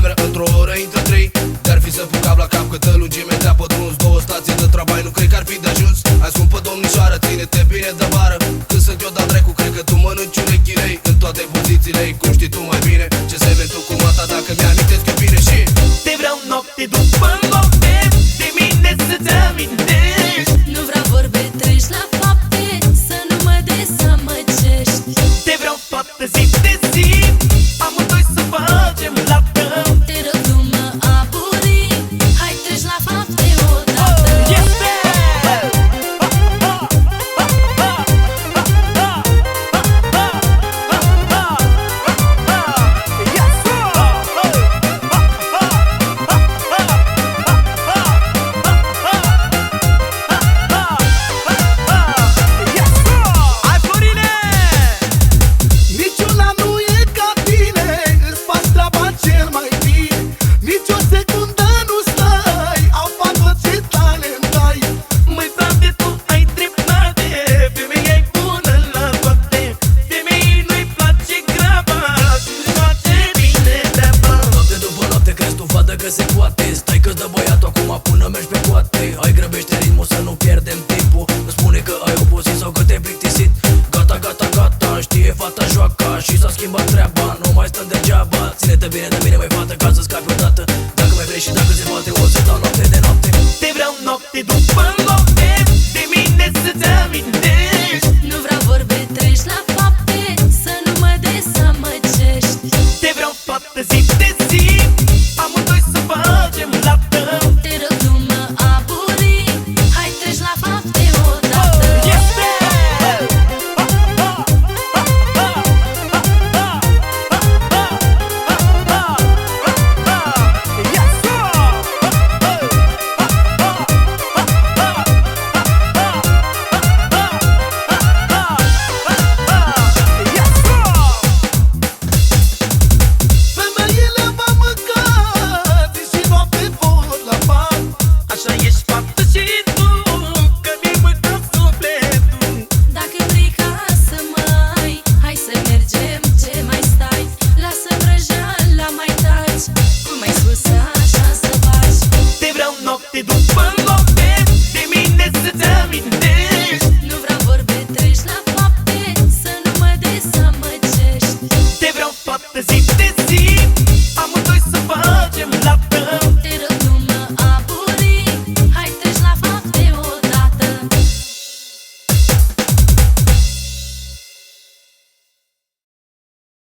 cameră într-o oră intră trei. Dar fi să pun cabla mergi pe coate Ai grăbește ritmul să nu pierdem timpul. Nu spune că ai obosit sau că te-ai plictisit. Gata, gata, gata, știe fata joaca Și s-a schimbat treaba, nu mai stăm degeaba. Ține-te bine de mine, mai fată, ca să scapi odată. Dacă mai vrei și dacă se poate, o să dau noapte de noapte. Te vreau noapte după noapte